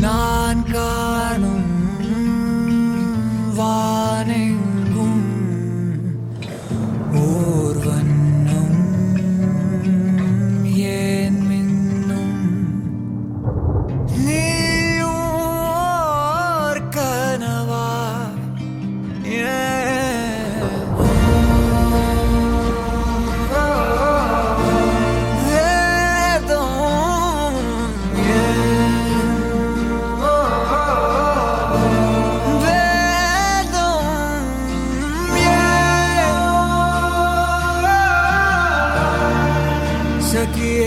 non-God. aquí